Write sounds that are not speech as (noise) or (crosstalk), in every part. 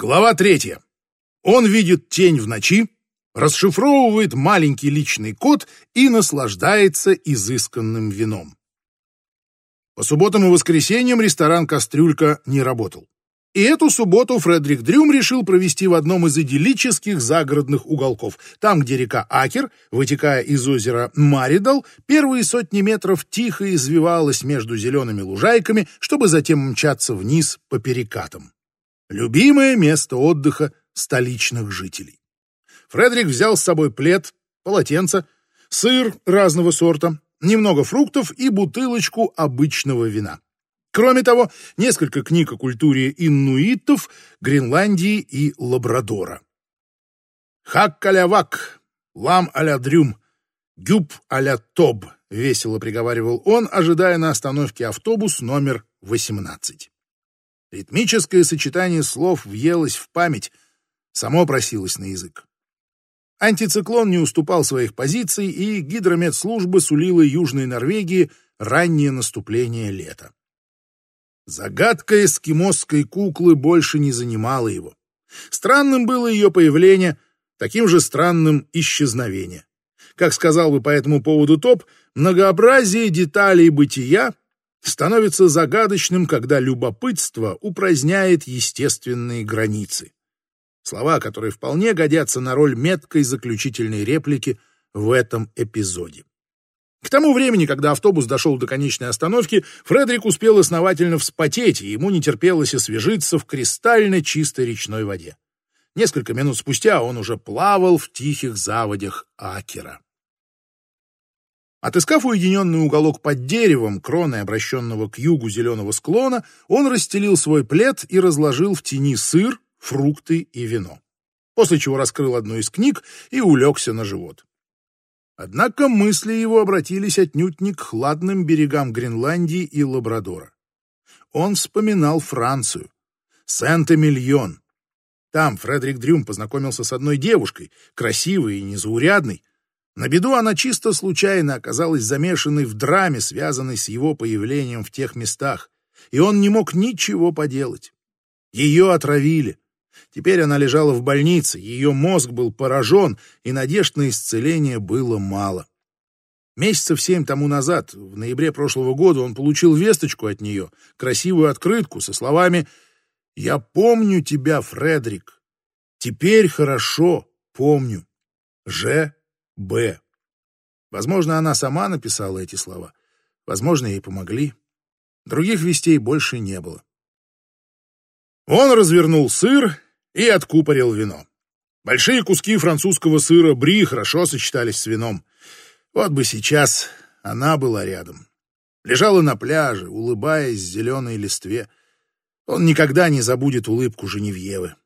Глава третья. Он видит тень в ночи, расшифровывает маленький личный код и наслаждается изысканным вином. По субботам и воскресеньям ресторан «Кастрюлька» не работал. И эту субботу Фредерик Дрюм решил провести в одном из идиллических загородных уголков, там, где река Акер, вытекая из озера Маридал, первые сотни метров тихо извивалась между зелеными лужайками, чтобы затем мчаться вниз по перекатам. Любимое место отдыха столичных жителей. Фредерик взял с собой плед, полотенце, сыр разного сорта, немного фруктов и бутылочку обычного вина. Кроме того, несколько книг о культуре иннуитов, Гренландии и Лабрадора. «Хак-калявак, лам-аля-дрюм, гюб аля тоб», — весело приговаривал он, ожидая на остановке автобус номер 18. Ритмическое сочетание слов въелось в память, само просилось на язык. Антициклон не уступал своих позиций, и гидрометслужба сулила Южной Норвегии раннее наступление лета. Загадка эскимосской куклы больше не занимала его. Странным было ее появление, таким же странным исчезновение. Как сказал бы по этому поводу Топ, многообразие деталей бытия становится загадочным, когда любопытство упраздняет естественные границы. Слова, которые вполне годятся на роль меткой заключительной реплики в этом эпизоде. К тому времени, когда автобус дошел до конечной остановки, Фредерик успел основательно вспотеть, и ему не терпелось освежиться в кристально чистой речной воде. Несколько минут спустя он уже плавал в тихих заводях Акера. Отыскав уединенный уголок под деревом, кроной обращенного к югу зеленого склона, он расстелил свой плед и разложил в тени сыр, фрукты и вино. После чего раскрыл одну из книг и улегся на живот. Однако мысли его обратились отнюдь не к хладным берегам Гренландии и Лабрадора. Он вспоминал Францию, Сент-Эмильон. Там Фредерик Дрюм познакомился с одной девушкой, красивой и незаурядной. На беду она чисто случайно оказалась замешанной в драме, связанной с его появлением в тех местах, и он не мог ничего поделать. Ее отравили, Теперь она лежала в больнице, ее мозг был поражен, и надежд на исцеление было мало. Месяцев семь тому назад, в ноябре прошлого года, он получил весточку от нее, красивую открытку со словами «Я помню тебя, Фредерик. Теперь хорошо помню. Ж. Б». Возможно, она сама написала эти слова. Возможно, ей помогли. Других вестей больше не было. Он развернул сыр и откупорил вино. Большие куски французского сыра бри хорошо сочетались с вином. Вот бы сейчас она была рядом. Лежала на пляже, улыбаясь зеленой листве. Он никогда не забудет улыбку Женевьевы.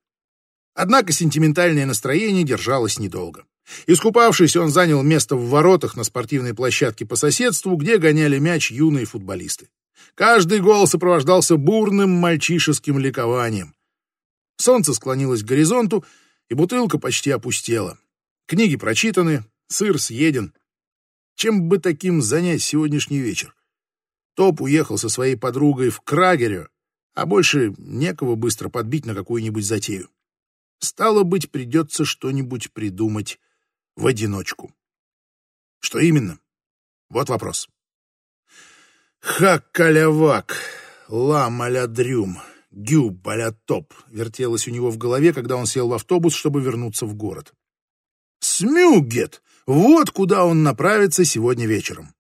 Однако сентиментальное настроение держалось недолго. Искупавшись, он занял место в воротах на спортивной площадке по соседству, где гоняли мяч юные футболисты. Каждый гол сопровождался бурным мальчишеским ликованием. Солнце склонилось к горизонту, и бутылка почти опустела. Книги прочитаны, сыр съеден. Чем бы таким занять сегодняшний вечер? Топ уехал со своей подругой в Крагерю, а больше некого быстро подбить на какую-нибудь затею. Стало быть, придется что-нибудь придумать в одиночку. Что именно? Вот вопрос. Хак-калявак, ла-маля-дрюм. Гюб а топ вертелось у него в голове, когда он сел в автобус, чтобы вернуться в город. Смюгет! Вот куда он направится сегодня вечером.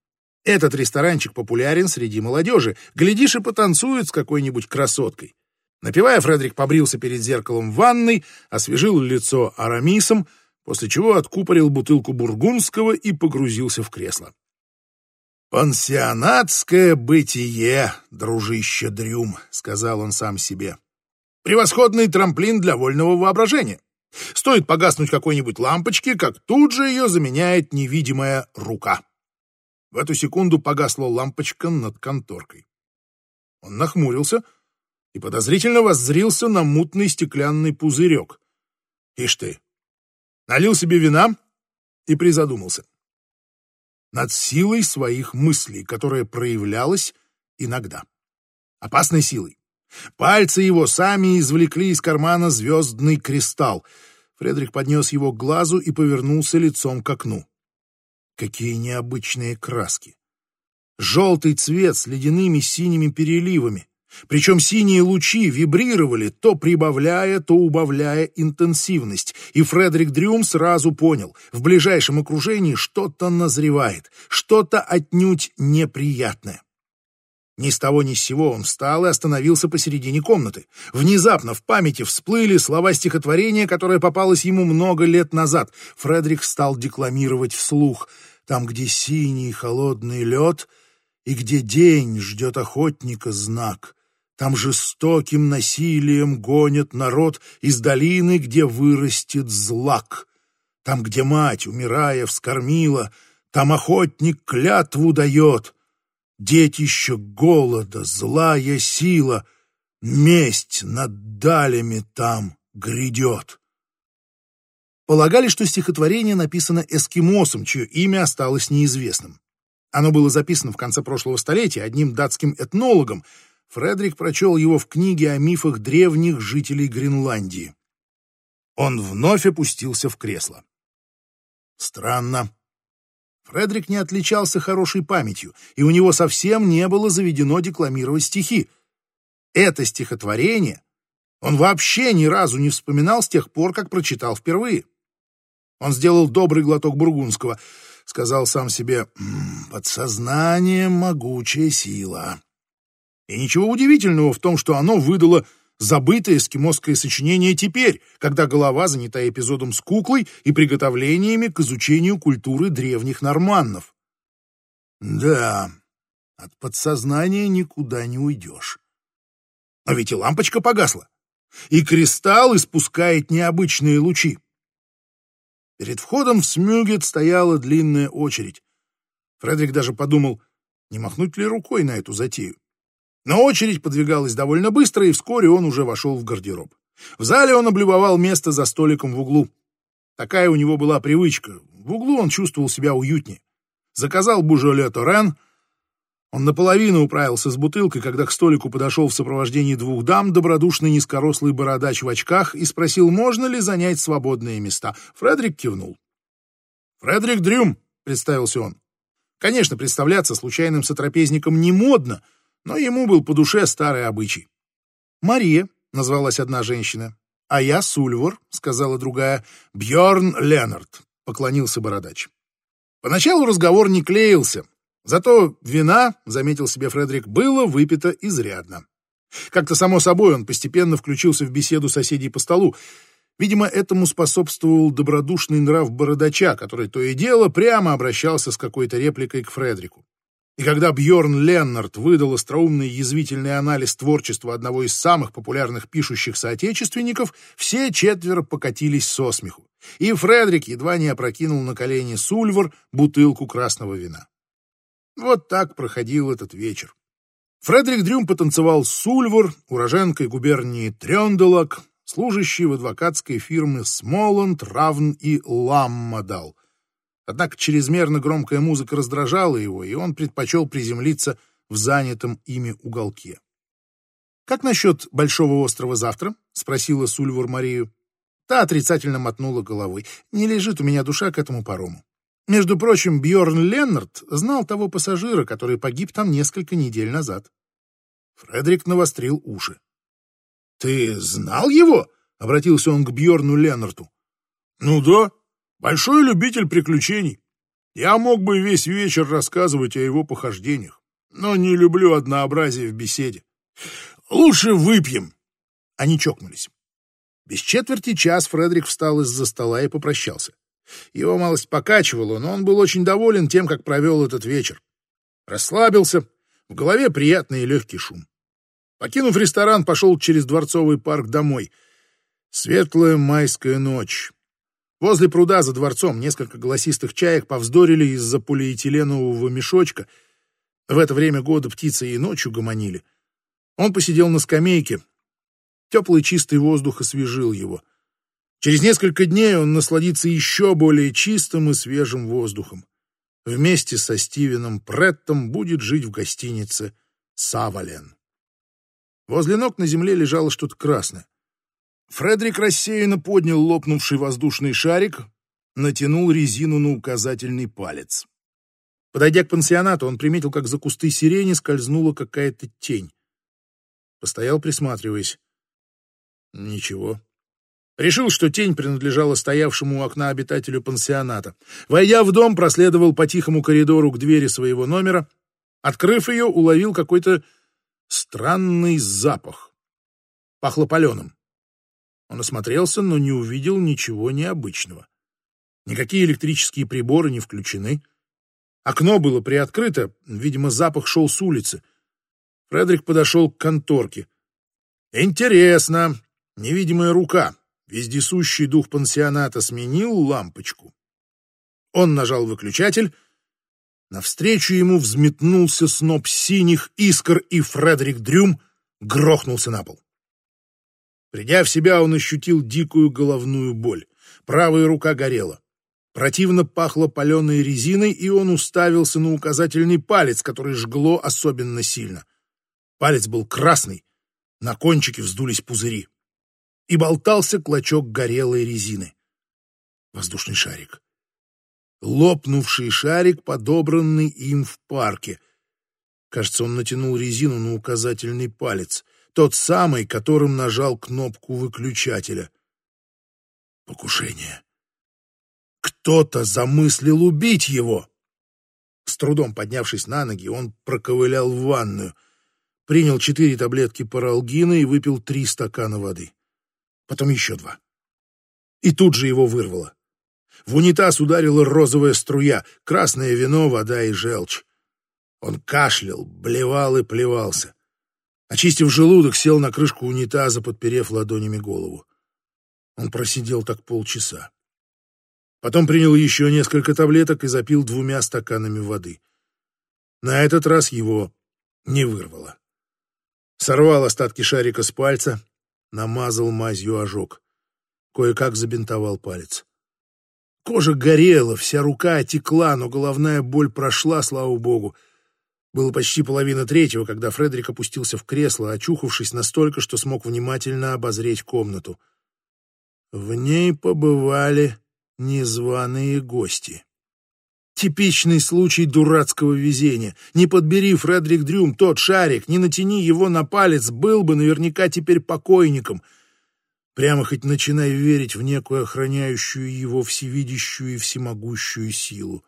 Этот ресторанчик популярен среди молодежи. Глядишь и потанцует с какой-нибудь красоткой. Напивая, Фредерик побрился перед зеркалом в ванной, освежил лицо арамисом, после чего откупорил бутылку бургундского и погрузился в кресло. «Пансионатское бытие, дружище Дрюм», — сказал он сам себе. «Превосходный трамплин для вольного воображения. Стоит погаснуть какой-нибудь лампочке, как тут же ее заменяет невидимая рука». В эту секунду погасла лампочка над конторкой. Он нахмурился и подозрительно воззрился на мутный стеклянный пузырек. Ишь ты! Налил себе вина и призадумался над силой своих мыслей, которая проявлялась иногда. Опасной силой. Пальцы его сами извлекли из кармана звездный кристалл. Фредерик поднес его к глазу и повернулся лицом к окну. Какие необычные краски! Желтый цвет с ледяными синими переливами. Причем синие лучи вибрировали, то прибавляя, то убавляя интенсивность. И Фредерик Дрюм сразу понял, в ближайшем окружении что-то назревает, что-то отнюдь неприятное. Ни с того ни с сего он встал и остановился посередине комнаты. Внезапно в памяти всплыли слова стихотворения, которое попалось ему много лет назад. Фредерик стал декламировать вслух. «Там, где синий холодный лед, и где день ждет охотника знак, там жестоким насилием гонят народ из долины, где вырастет злак. Там, где мать, умирая, вскормила, там охотник клятву дает. Детище голода, злая сила, месть над далями там грядет. Полагали, что стихотворение написано эскимосом, чье имя осталось неизвестным. Оно было записано в конце прошлого столетия одним датским этнологом, Фредерик прочел его в книге о мифах древних жителей Гренландии. Он вновь опустился в кресло. Странно. Фредерик не отличался хорошей памятью, и у него совсем не было заведено декламировать стихи. Это стихотворение он вообще ни разу не вспоминал с тех пор, как прочитал впервые. Он сделал добрый глоток бургундского, сказал сам себе «Подсознание — могучая сила». И ничего удивительного в том, что оно выдало забытое эскимосское сочинение теперь, когда голова занята эпизодом с куклой и приготовлениями к изучению культуры древних норманнов. Да, от подсознания никуда не уйдешь. Но ведь и лампочка погасла, и кристалл испускает необычные лучи. Перед входом в Смюгет стояла длинная очередь. Фредерик даже подумал, не махнуть ли рукой на эту затею. Но очередь подвигалась довольно быстро, и вскоре он уже вошел в гардероб. В зале он облюбовал место за столиком в углу. Такая у него была привычка. В углу он чувствовал себя уютнее. Заказал бужоле Торен. Он наполовину управился с бутылкой, когда к столику подошел в сопровождении двух дам добродушный низкорослый бородач в очках и спросил, можно ли занять свободные места. Фредерик кивнул. «Фредерик Дрюм», — представился он. Конечно, представляться случайным сотрапезником не модно — но ему был по душе старый обычай. «Мария», — назвалась одна женщина. «А я Сульвор», — сказала другая. Бьорн Ленард», — поклонился бородач. Поначалу разговор не клеился, зато вина, — заметил себе Фредерик, — было выпито изрядно. Как-то само собой он постепенно включился в беседу соседей по столу. Видимо, этому способствовал добродушный нрав бородача, который то и дело прямо обращался с какой-то репликой к Фредерику. И когда Бьорн Леннард выдал остроумный язвительный анализ творчества одного из самых популярных пишущих соотечественников, все четверо покатились со смеху. И Фредерик едва не опрокинул на колени Сульвар бутылку красного вина. Вот так проходил этот вечер. Фредерик Дрюм потанцевал с Сульвар, уроженкой губернии Трёнделак, служащей в адвокатской фирме Смоланд, Равн и Ламмадал, Однако чрезмерно громкая музыка раздражала его, и он предпочел приземлиться в занятом ими уголке. «Как насчет Большого острова завтра?» — спросила Сульвур Марию. Та отрицательно мотнула головой. «Не лежит у меня душа к этому парому. Между прочим, Бьорн Леннард знал того пассажира, который погиб там несколько недель назад». Фредерик навострил уши. «Ты знал его?» — обратился он к Бьорну Леннарту. «Ну да», Большой любитель приключений. Я мог бы весь вечер рассказывать о его похождениях, но не люблю однообразие в беседе. Лучше выпьем. Они чокнулись. Без четверти час Фредерик встал из-за стола и попрощался. Его малость покачивало, но он был очень доволен тем, как провел этот вечер. Расслабился, в голове приятный и легкий шум. Покинув ресторан, пошел через Дворцовый парк домой. Светлая майская ночь. Возле пруда за дворцом несколько голосистых чаек повздорили из-за полиэтиленового мешочка. В это время года птицы и ночью гомонили. Он посидел на скамейке. Теплый чистый воздух освежил его. Через несколько дней он насладится еще более чистым и свежим воздухом. Вместе со Стивеном Преттом будет жить в гостинице «Савален». Возле ног на земле лежало что-то красное. Фредерик рассеянно поднял лопнувший воздушный шарик, натянул резину на указательный палец. Подойдя к пансионату, он приметил, как за кусты сирени скользнула какая-то тень. Постоял, присматриваясь. Ничего. Решил, что тень принадлежала стоявшему у окна обитателю пансионата. Войдя в дом, проследовал по тихому коридору к двери своего номера. Открыв ее, уловил какой-то странный запах. Пахло паленым. Он осмотрелся, но не увидел ничего необычного. Никакие электрические приборы не включены. Окно было приоткрыто, видимо, запах шел с улицы. Фредерик подошел к конторке. Интересно, невидимая рука, вездесущий дух пансионата, сменил лампочку. Он нажал выключатель. Навстречу ему взметнулся сноп синих искр, и Фредерик Дрюм грохнулся на пол. Придя в себя, он ощутил дикую головную боль. Правая рука горела. Противно пахло паленой резиной, и он уставился на указательный палец, который жгло особенно сильно. Палец был красный, на кончике вздулись пузыри. И болтался клочок горелой резины. Воздушный шарик. Лопнувший шарик, подобранный им в парке. Кажется, он натянул резину на указательный палец. Тот самый, которым нажал кнопку выключателя. Покушение. Кто-то замыслил убить его. С трудом поднявшись на ноги, он проковылял в ванную, принял четыре таблетки паралгина и выпил три стакана воды. Потом еще два. И тут же его вырвало. В унитаз ударила розовая струя, красное вино, вода и желчь. Он кашлял, блевал и плевался. Очистив желудок, сел на крышку унитаза, подперев ладонями голову. Он просидел так полчаса. Потом принял еще несколько таблеток и запил двумя стаканами воды. На этот раз его не вырвало. Сорвал остатки шарика с пальца, намазал мазью ожог. Кое-как забинтовал палец. Кожа горела, вся рука отекла, но головная боль прошла, слава богу. Было почти половина третьего, когда Фредерик опустился в кресло, очухавшись настолько, что смог внимательно обозреть комнату. В ней побывали незваные гости. Типичный случай дурацкого везения. Не подбери, Фредерик Дрюм, тот шарик, не натяни его на палец, был бы наверняка теперь покойником. Прямо хоть начинай верить в некую охраняющую его всевидящую и всемогущую силу.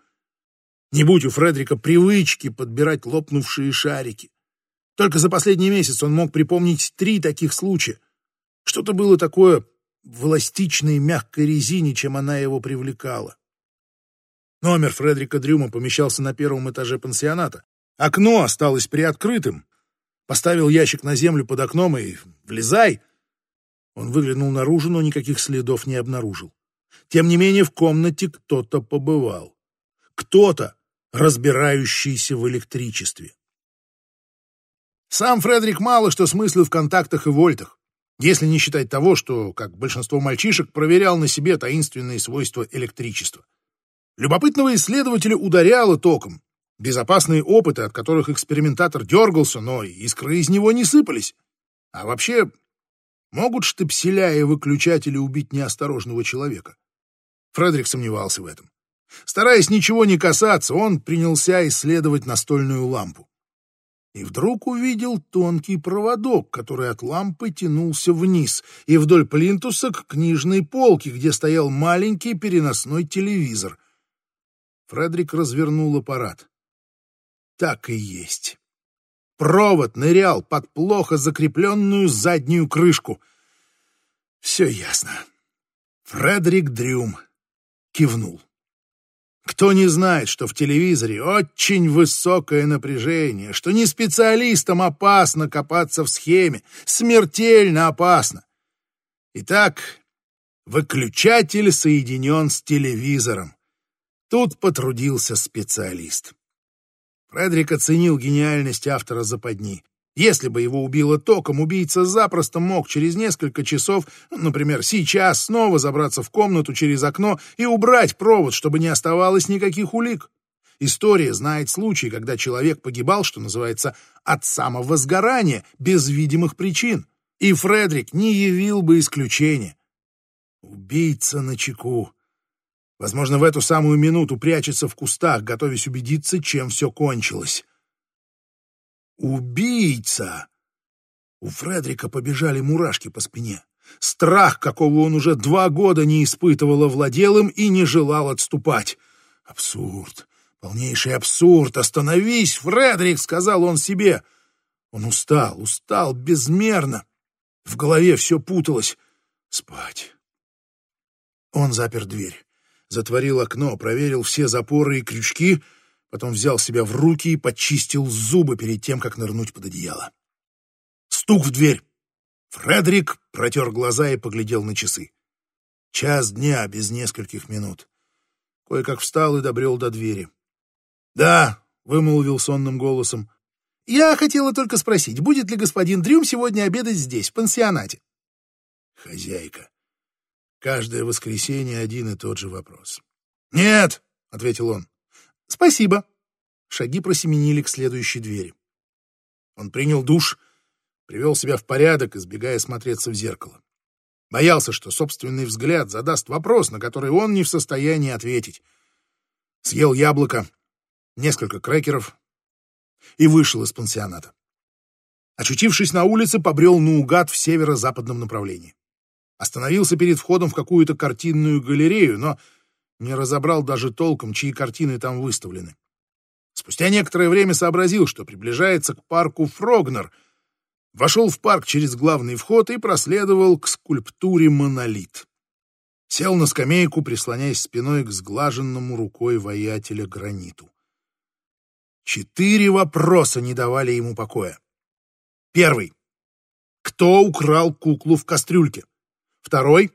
Не будь у Фредерика привычки подбирать лопнувшие шарики. Только за последний месяц он мог припомнить три таких случая. Что-то было такое в эластичной мягкой резине, чем она его привлекала. Номер Фредерика Дрюма помещался на первом этаже пансионата. Окно осталось приоткрытым. Поставил ящик на землю под окном и «влезай!» Он выглянул наружу, но никаких следов не обнаружил. Тем не менее в комнате кто-то побывал. Кто-то, разбирающийся в электричестве. Сам Фредерик мало что смыслил в контактах и вольтах если не считать того, что, как большинство мальчишек, проверял на себе таинственные свойства электричества. Любопытного исследователя ударяло током. Безопасные опыты, от которых экспериментатор дергался, но искры из него не сыпались. А вообще, могут штепселя и выключатели убить неосторожного человека? Фредерик сомневался в этом. Стараясь ничего не касаться, он принялся исследовать настольную лампу и вдруг увидел тонкий проводок, который от лампы тянулся вниз и вдоль плинтуса к книжной полке, где стоял маленький переносной телевизор. Фредерик развернул аппарат. Так и есть. Провод нырял под плохо закрепленную заднюю крышку. Все ясно. Фредерик Дрюм кивнул. Кто не знает, что в телевизоре очень высокое напряжение, что не специалистам опасно копаться в схеме, смертельно опасно. Итак, выключатель соединен с телевизором. Тут потрудился специалист. Фредерик оценил гениальность автора западни. Если бы его убило током, убийца запросто мог через несколько часов, например, сейчас, снова забраться в комнату через окно и убрать провод, чтобы не оставалось никаких улик. История знает случаи, когда человек погибал, что называется, от самого сгорания, без видимых причин. И Фредерик не явил бы исключения. Убийца на чеку. Возможно, в эту самую минуту прячется в кустах, готовясь убедиться, чем все кончилось. Убийца! У Фредрика побежали мурашки по спине. Страх, какого он уже два года не испытывал, овладел им и не желал отступать. Абсурд! Полнейший абсурд! Остановись, Фредерик! — сказал он себе. Он устал, устал безмерно. В голове все путалось. Спать. Он запер дверь, затворил окно, проверил все запоры и крючки, потом взял себя в руки и почистил зубы перед тем, как нырнуть под одеяло. Стук в дверь. Фредерик протер глаза и поглядел на часы. Час дня без нескольких минут. Кое-как встал и добрел до двери. «Да», — вымолвил сонным голосом, — «я хотела только спросить, будет ли господин Дрюм сегодня обедать здесь, в пансионате?» «Хозяйка. Каждое воскресенье один и тот же вопрос». «Нет», — ответил он. «Спасибо». Шаги просеменили к следующей двери. Он принял душ, привел себя в порядок, избегая смотреться в зеркало. Боялся, что собственный взгляд задаст вопрос, на который он не в состоянии ответить. Съел яблоко, несколько крекеров и вышел из пансионата. Очутившись на улице, побрел наугад в северо-западном направлении. Остановился перед входом в какую-то картинную галерею, но не разобрал даже толком, чьи картины там выставлены. Спустя некоторое время сообразил, что приближается к парку Фрогнер — Вошел в парк через главный вход и проследовал к скульптуре «Монолит». Сел на скамейку, прислоняясь спиной к сглаженному рукой воятеля граниту. Четыре вопроса не давали ему покоя. Первый. Кто украл куклу в кастрюльке? Второй.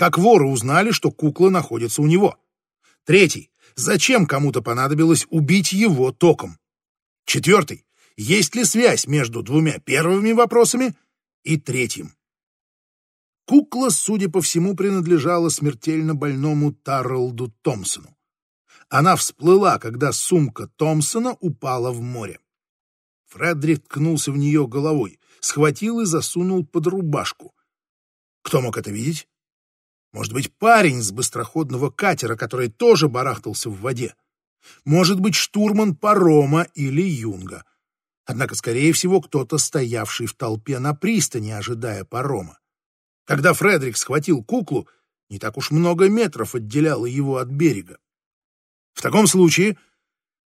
Как воры узнали, что кукла находится у него? Третий. Зачем кому-то понадобилось убить его током? Четвертый есть ли связь между двумя первыми вопросами и третьим. Кукла, судя по всему, принадлежала смертельно больному Тарлду Томпсону. Она всплыла, когда сумка Томпсона упала в море. Фредерик ткнулся в нее головой, схватил и засунул под рубашку. Кто мог это видеть? Может быть, парень с быстроходного катера, который тоже барахтался в воде. Может быть, штурман парома или юнга. Однако, скорее всего, кто-то, стоявший в толпе на пристани, ожидая парома. Когда Фредерик схватил куклу, не так уж много метров отделяло его от берега. В таком случае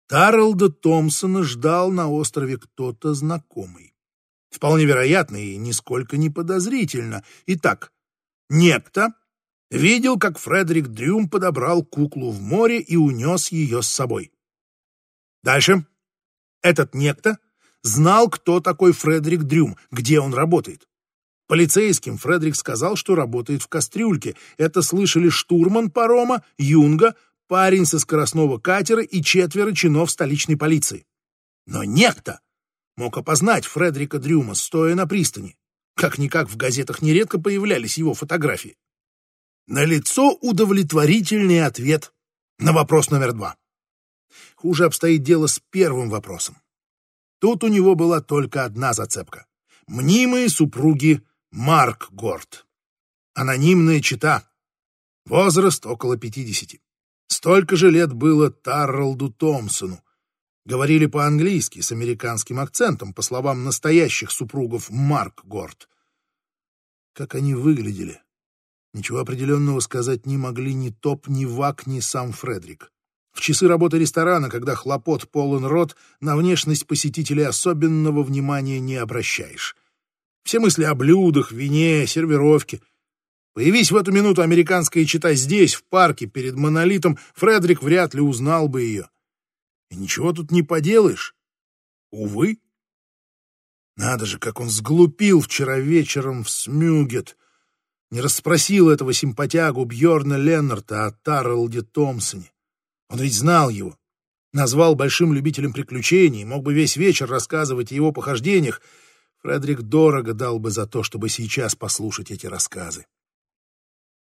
Тарлда Томпсона ждал на острове кто-то знакомый. Вполне вероятно и нисколько не подозрительно. Итак, некто видел, как Фредерик Дрюм подобрал куклу в море и унес ее с собой. Дальше. Этот некто знал, кто такой Фредерик Дрюм, где он работает. Полицейским Фредерик сказал, что работает в кастрюльке. Это слышали штурман парома, юнга, парень со скоростного катера и четверо чинов столичной полиции. Но некто мог опознать Фредерика Дрюма, стоя на пристани. Как-никак в газетах нередко появлялись его фотографии. Налицо удовлетворительный ответ на вопрос номер два. Хуже обстоит дело с первым вопросом. Тут у него была только одна зацепка. Мнимые супруги Марк Горд. Анонимная чита. Возраст около пятидесяти. Столько же лет было Тарлду Томпсону. Говорили по-английски с американским акцентом, по словам настоящих супругов Марк Горд. Как они выглядели? Ничего определенного сказать не могли ни Топ, ни Вак, ни сам Фредерик. В часы работы ресторана, когда хлопот полон рот, на внешность посетителей особенного внимания не обращаешь. Все мысли о блюдах, вине, сервировке. Появись в эту минуту американская чита здесь, в парке, перед монолитом, Фредерик вряд ли узнал бы ее. И ничего тут не поделаешь. Увы. Надо же, как он сглупил вчера вечером в Смюгет. Не расспросил этого симпатягу Бьорна Леннарта о Тарлде Томпсоне. Он ведь знал его, назвал большим любителем приключений, мог бы весь вечер рассказывать о его похождениях. Фредерик дорого дал бы за то, чтобы сейчас послушать эти рассказы.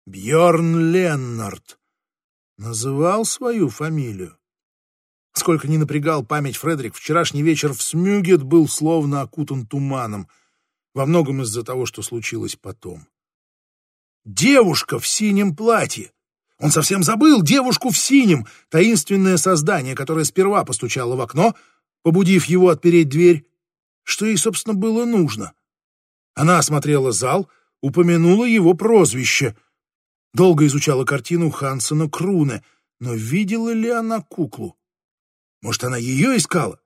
Бьорн Леннард называл свою фамилию. Сколько ни напрягал память Фредерик, вчерашний вечер в Смюгет был словно окутан туманом, во многом из-за того, что случилось потом. Девушка в синем платье! Он совсем забыл девушку в синем, таинственное создание, которое сперва постучало в окно, побудив его отпереть дверь. Что ей, собственно, было нужно? Она осмотрела зал, упомянула его прозвище. Долго изучала картину Хансена Круне, но видела ли она куклу? Может, она ее искала?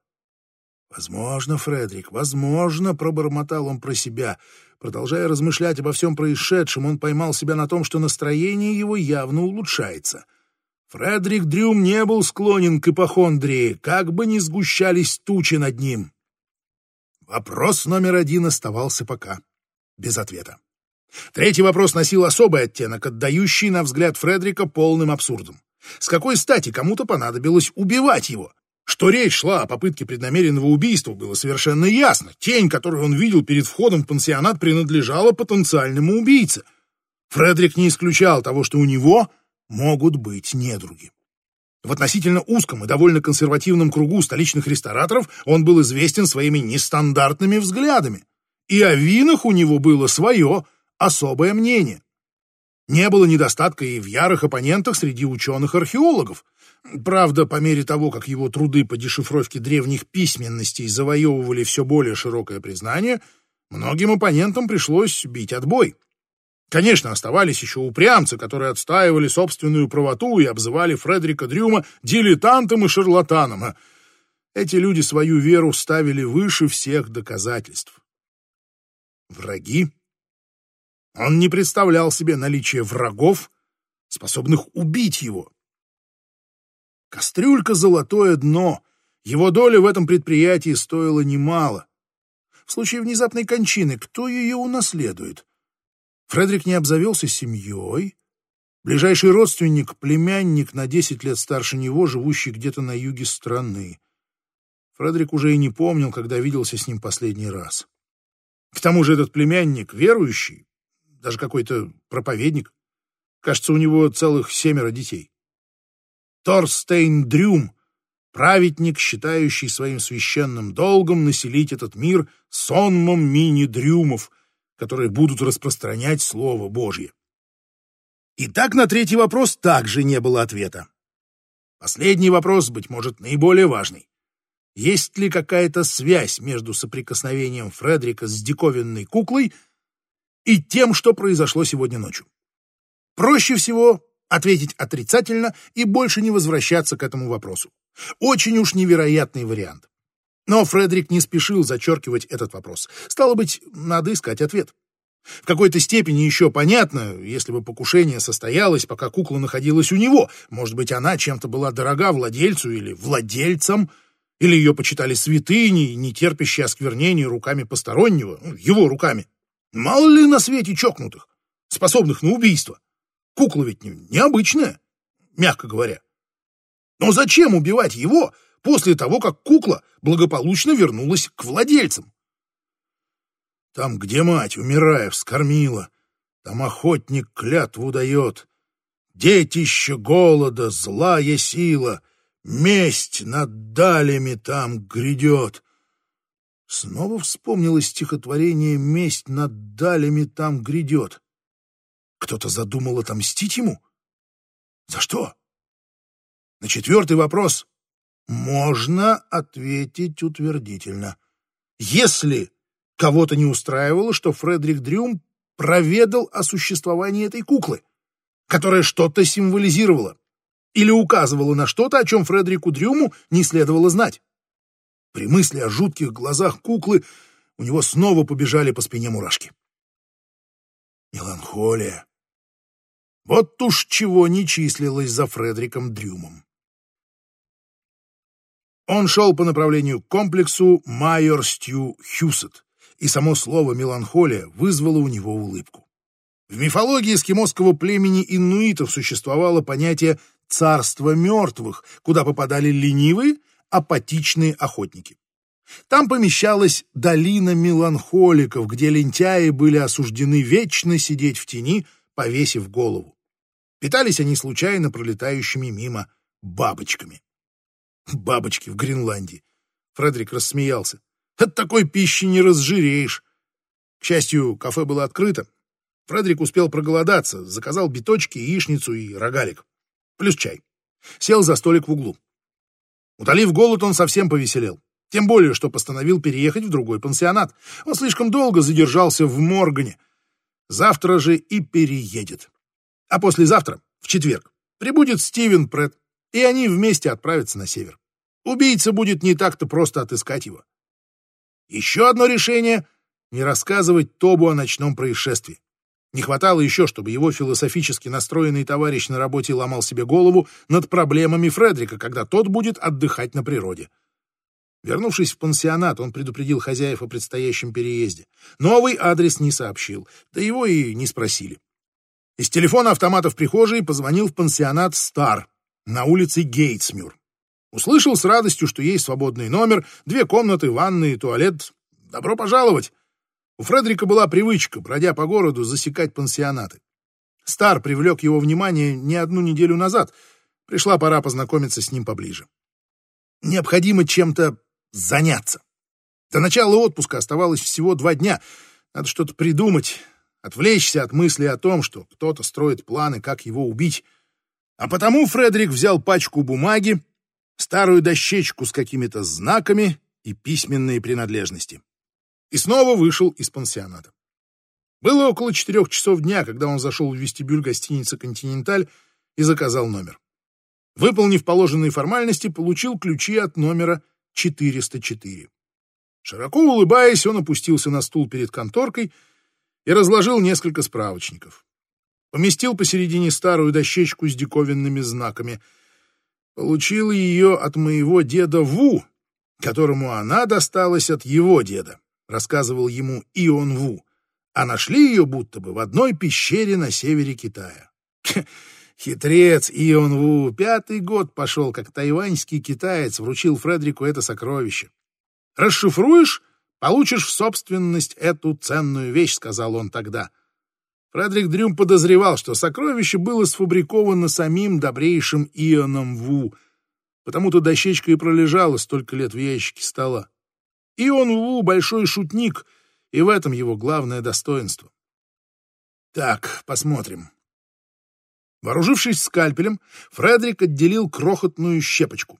Возможно, Фредерик, возможно, пробормотал он про себя. Продолжая размышлять обо всем происшедшем, он поймал себя на том, что настроение его явно улучшается. Фредерик Дрюм не был склонен к ипохондрии, как бы ни сгущались тучи над ним. Вопрос номер один оставался пока без ответа. Третий вопрос носил особый оттенок, отдающий, на взгляд Фредерика, полным абсурдом. С какой стати кому-то понадобилось убивать его? Что речь шла о попытке преднамеренного убийства, было совершенно ясно. Тень, которую он видел перед входом в пансионат, принадлежала потенциальному убийце. Фредерик не исключал того, что у него могут быть недруги. В относительно узком и довольно консервативном кругу столичных рестораторов он был известен своими нестандартными взглядами. И о винах у него было свое, особое мнение. Не было недостатка и в ярых оппонентах среди ученых-археологов. Правда, по мере того, как его труды по дешифровке древних письменностей завоевывали все более широкое признание, многим оппонентам пришлось бить отбой. Конечно, оставались еще упрямцы, которые отстаивали собственную правоту и обзывали Фредерика Дрюма дилетантом и шарлатаном. Эти люди свою веру ставили выше всех доказательств. Враги? Он не представлял себе наличие врагов, способных убить его. Кастрюлька — золотое дно. Его доля в этом предприятии стоила немало. В случае внезапной кончины кто ее унаследует? Фредерик не обзавелся семьей. Ближайший родственник — племянник на десять лет старше него, живущий где-то на юге страны. Фредерик уже и не помнил, когда виделся с ним последний раз. К тому же этот племянник верующий, даже какой-то проповедник. Кажется, у него целых семеро детей. Торстейн Дрюм, праведник, считающий своим священным долгом населить этот мир сонмом мини-дрюмов, которые будут распространять Слово Божье. И так на третий вопрос также не было ответа. Последний вопрос, быть может, наиболее важный. Есть ли какая-то связь между соприкосновением Фредрика с диковинной куклой и тем, что произошло сегодня ночью? Проще всего ответить отрицательно и больше не возвращаться к этому вопросу. Очень уж невероятный вариант. Но Фредерик не спешил зачеркивать этот вопрос. Стало быть, надо искать ответ. В какой-то степени еще понятно, если бы покушение состоялось, пока кукла находилась у него. Может быть, она чем-то была дорога владельцу или владельцам, или ее почитали святыней, не терпящей осквернения руками постороннего, ну, его руками. Мало ли на свете чокнутых, способных на убийство. Кукла ведь необычная, мягко говоря. Но зачем убивать его после того, как кукла благополучно вернулась к владельцам? Там, где мать, умирая, вскормила, там охотник клятву дает. Детище голода, злая сила, месть над далями там грядет. Снова вспомнилось стихотворение «Месть над далями там грядет». Кто-то задумал отомстить ему? За что? На четвертый вопрос можно ответить утвердительно. Если кого-то не устраивало, что Фредерик Дрюм проведал о существовании этой куклы, которая что-то символизировала или указывала на что-то, о чем Фредерику Дрюму не следовало знать. При мысли о жутких глазах куклы у него снова побежали по спине мурашки. Меланхолия. Вот уж чего не числилось за Фредериком Дрюмом. Он шел по направлению к комплексу Майор Стью Хьюсет, и само слово «меланхолия» вызвало у него улыбку. В мифологии эскимосского племени иннуитов существовало понятие «царство мертвых», куда попадали ленивые, апатичные охотники. Там помещалась долина меланхоликов, где лентяи были осуждены вечно сидеть в тени, повесив голову. Питались они случайно пролетающими мимо бабочками. Бабочки в Гренландии. Фредерик рассмеялся. От такой пищи не разжиреешь. К счастью, кафе было открыто. Фредерик успел проголодаться, заказал биточки, яичницу и рогалик. Плюс чай. Сел за столик в углу. Утолив голод, он совсем повеселел. Тем более, что постановил переехать в другой пансионат. Он слишком долго задержался в Моргане. Завтра же и переедет. А послезавтра, в четверг, прибудет Стивен Прэтт, и они вместе отправятся на север. Убийца будет не так-то просто отыскать его. Еще одно решение — не рассказывать Тобу о ночном происшествии. Не хватало еще, чтобы его философически настроенный товарищ на работе ломал себе голову над проблемами Фредрика, когда тот будет отдыхать на природе. Вернувшись в пансионат, он предупредил хозяев о предстоящем переезде. Новый адрес не сообщил, да его и не спросили. Из телефона автомата в прихожей позвонил в пансионат «Стар» на улице Гейтсмюр. Услышал с радостью, что есть свободный номер, две комнаты, ванны и туалет. Добро пожаловать! У Фредерика была привычка, бродя по городу, засекать пансионаты. Стар привлек его внимание не одну неделю назад. Пришла пора познакомиться с ним поближе. Необходимо чем-то заняться. До начала отпуска оставалось всего два дня. Надо что-то придумать, отвлечься от мысли о том, что кто-то строит планы, как его убить. А потому Фредерик взял пачку бумаги, старую дощечку с какими-то знаками и письменные принадлежности. И снова вышел из пансионата. Было около четырех часов дня, когда он зашел в вестибюль гостиницы «Континенталь» и заказал номер. Выполнив положенные формальности, получил ключи от номера 404. Широко улыбаясь, он опустился на стул перед конторкой и разложил несколько справочников. Поместил посередине старую дощечку с диковинными знаками. Получил ее от моего деда Ву, которому она досталась от его деда, рассказывал ему Ион Ву, а нашли ее будто бы в одной пещере на севере Китая. (laughs) Хитрец Ион Ву пятый год пошел, как тайваньский китаец вручил Фредрику это сокровище. «Расшифруешь, получишь в собственность эту ценную вещь», — сказал он тогда. Фредрик Дрюм подозревал, что сокровище было сфабриковано самим добрейшим Ионом Ву, потому-то дощечка и пролежала столько лет в ящике стола. Ион Ву — большой шутник, и в этом его главное достоинство. Так, посмотрим. Вооружившись скальпелем, Фредерик отделил крохотную щепочку.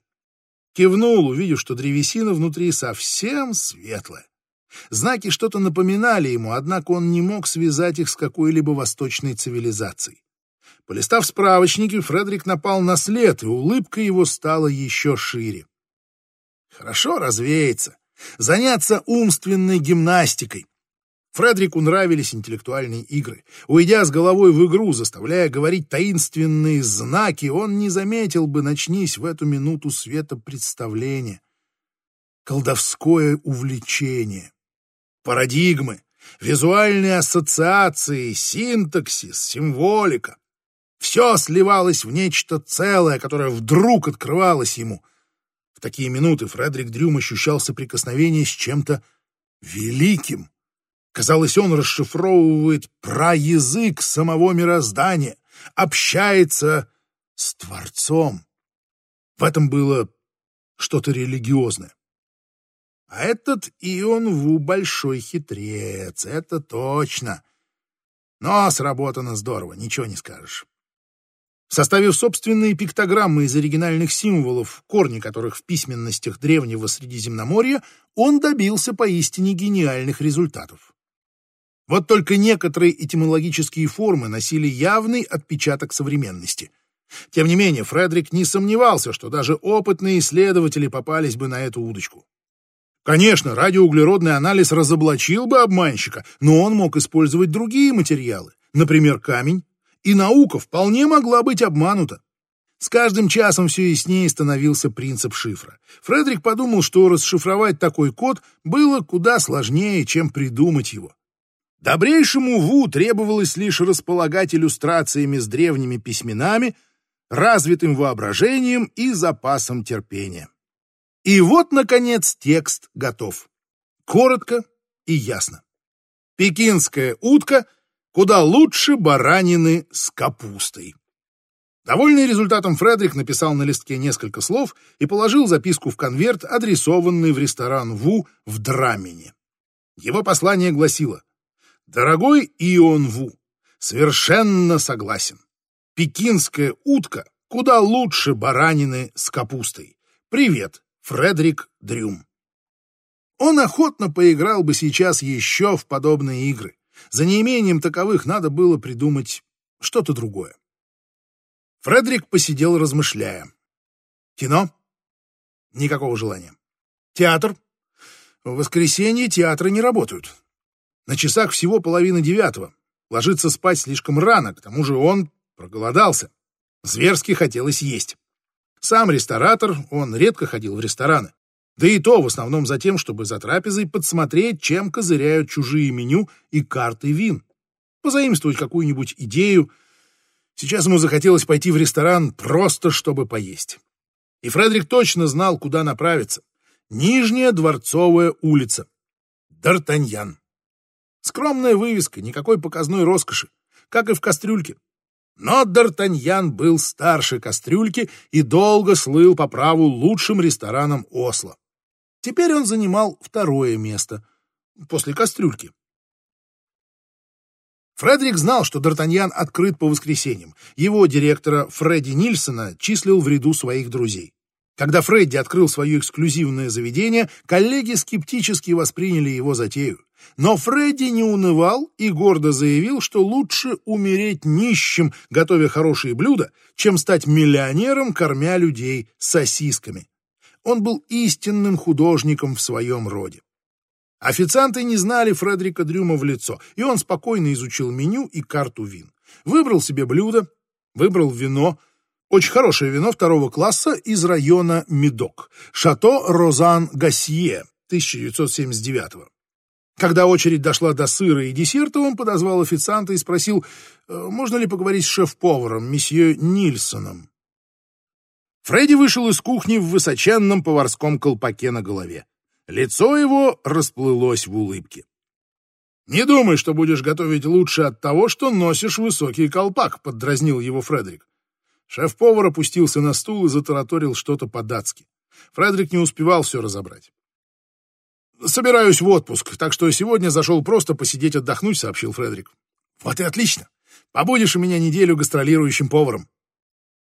Кивнул, увидев, что древесина внутри совсем светлая. Знаки что-то напоминали ему, однако он не мог связать их с какой-либо восточной цивилизацией. Полистав справочники, Фредерик напал на след, и улыбка его стала еще шире. Хорошо развеяться, заняться умственной гимнастикой, Фредрику нравились интеллектуальные игры. Уйдя с головой в игру, заставляя говорить таинственные знаки, он не заметил бы, начнись в эту минуту света представления. Колдовское увлечение. Парадигмы, визуальные ассоциации, синтаксис, символика. Все сливалось в нечто целое, которое вдруг открывалось ему. Такие минуты Фредерик Дрюм ощущал соприкосновение с чем-то великим Казалось, он расшифровывает праязык самого мироздания, общается с Творцом. В этом было что-то религиозное. А этот Ион Ву большой хитрец, это точно. Но сработано здорово, ничего не скажешь. Составив собственные пиктограммы из оригинальных символов, корни которых в письменностях древнего Средиземноморья, он добился поистине гениальных результатов. Вот только некоторые этимологические формы носили явный отпечаток современности. Тем не менее, Фредерик не сомневался, что даже опытные исследователи попались бы на эту удочку. Конечно, радиоуглеродный анализ разоблачил бы обманщика, но он мог использовать другие материалы, например, камень, и наука вполне могла быть обманута. С каждым часом все яснее становился принцип шифра. Фредерик подумал, что расшифровать такой код было куда сложнее, чем придумать его. Добрейшему Ву требовалось лишь располагать иллюстрациями с древними письменами, развитым воображением и запасом терпения. И вот, наконец, текст готов. Коротко и ясно. Пекинская утка куда лучше баранины с капустой. Довольный результатом, Фредерик написал на листке несколько слов и положил записку в конверт, адресованный в ресторан Ву в Драмине. Его послание гласило «Дорогой Ион Ву, совершенно согласен. Пекинская утка куда лучше баранины с капустой. Привет, Фредерик Дрюм». Он охотно поиграл бы сейчас еще в подобные игры. За неимением таковых надо было придумать что-то другое. Фредерик посидел, размышляя. Кино? Никакого желания. Театр? В воскресенье театры не работают. На часах всего половина девятого. Ложиться спать слишком рано, к тому же он проголодался. Зверски хотелось есть. Сам ресторатор, он редко ходил в рестораны. Да и то в основном за тем, чтобы за трапезой подсмотреть, чем козыряют чужие меню и карты вин. Позаимствовать какую-нибудь идею. Сейчас ему захотелось пойти в ресторан просто, чтобы поесть. И Фредерик точно знал, куда направиться. Нижняя Дворцовая улица. Д'Артаньян. Скромная вывеска, никакой показной роскоши, как и в кастрюльке. Но Д'Артаньян был старше кастрюльки и долго слыл по праву лучшим рестораном Осло. Теперь он занимал второе место после кастрюльки. Фредерик знал, что Д'Артаньян открыт по воскресеньям. Его директора Фредди Нильсона числил в ряду своих друзей. Когда Фредди открыл свое эксклюзивное заведение, коллеги скептически восприняли его затею. Но Фредди не унывал и гордо заявил, что лучше умереть нищим, готовя хорошие блюда, чем стать миллионером, кормя людей сосисками. Он был истинным художником в своем роде. Официанты не знали Фредерика Дрюма в лицо, и он спокойно изучил меню и карту вин. Выбрал себе блюдо, выбрал вино, очень хорошее вино второго класса из района Медок, Шато Розан Гассье, 1979 -го. Когда очередь дошла до сыра и десерта, он подозвал официанта и спросил, «Э, можно ли поговорить с шеф-поваром, месье Нильсоном. Фредди вышел из кухни в высоченном поварском колпаке на голове. Лицо его расплылось в улыбке. «Не думай, что будешь готовить лучше от того, что носишь высокий колпак», — поддразнил его Фредерик. Шеф-повар опустился на стул и затараторил что-то по-датски. Фредерик не успевал все разобрать. «Собираюсь в отпуск, так что сегодня зашел просто посидеть отдохнуть», — сообщил Фредерик. «Вот и отлично. Побудешь у меня неделю гастролирующим поваром».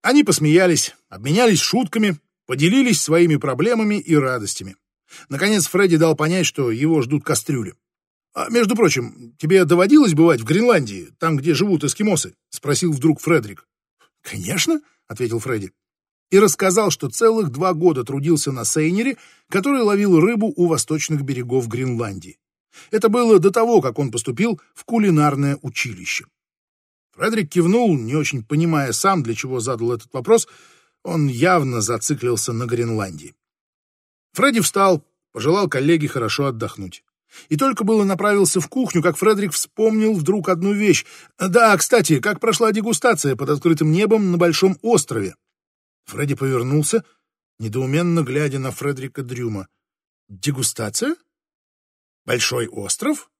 Они посмеялись, обменялись шутками, поделились своими проблемами и радостями. Наконец Фредди дал понять, что его ждут кастрюли. «А, между прочим, тебе доводилось бывать в Гренландии, там, где живут эскимосы?» — спросил вдруг Фредерик. «Конечно», — ответил Фредди. И рассказал, что целых два года трудился на сейнере, который ловил рыбу у восточных берегов Гренландии. Это было до того, как он поступил в кулинарное училище. Фредерик кивнул, не очень понимая сам, для чего задал этот вопрос. Он явно зациклился на Гренландии. Фредди встал, пожелал коллеге хорошо отдохнуть. И только было направился в кухню, как Фредерик вспомнил вдруг одну вещь. «Да, кстати, как прошла дегустация под открытым небом на Большом острове?» Фредди повернулся, недоуменно глядя на Фредерика Дрюма. «Дегустация? Большой остров?»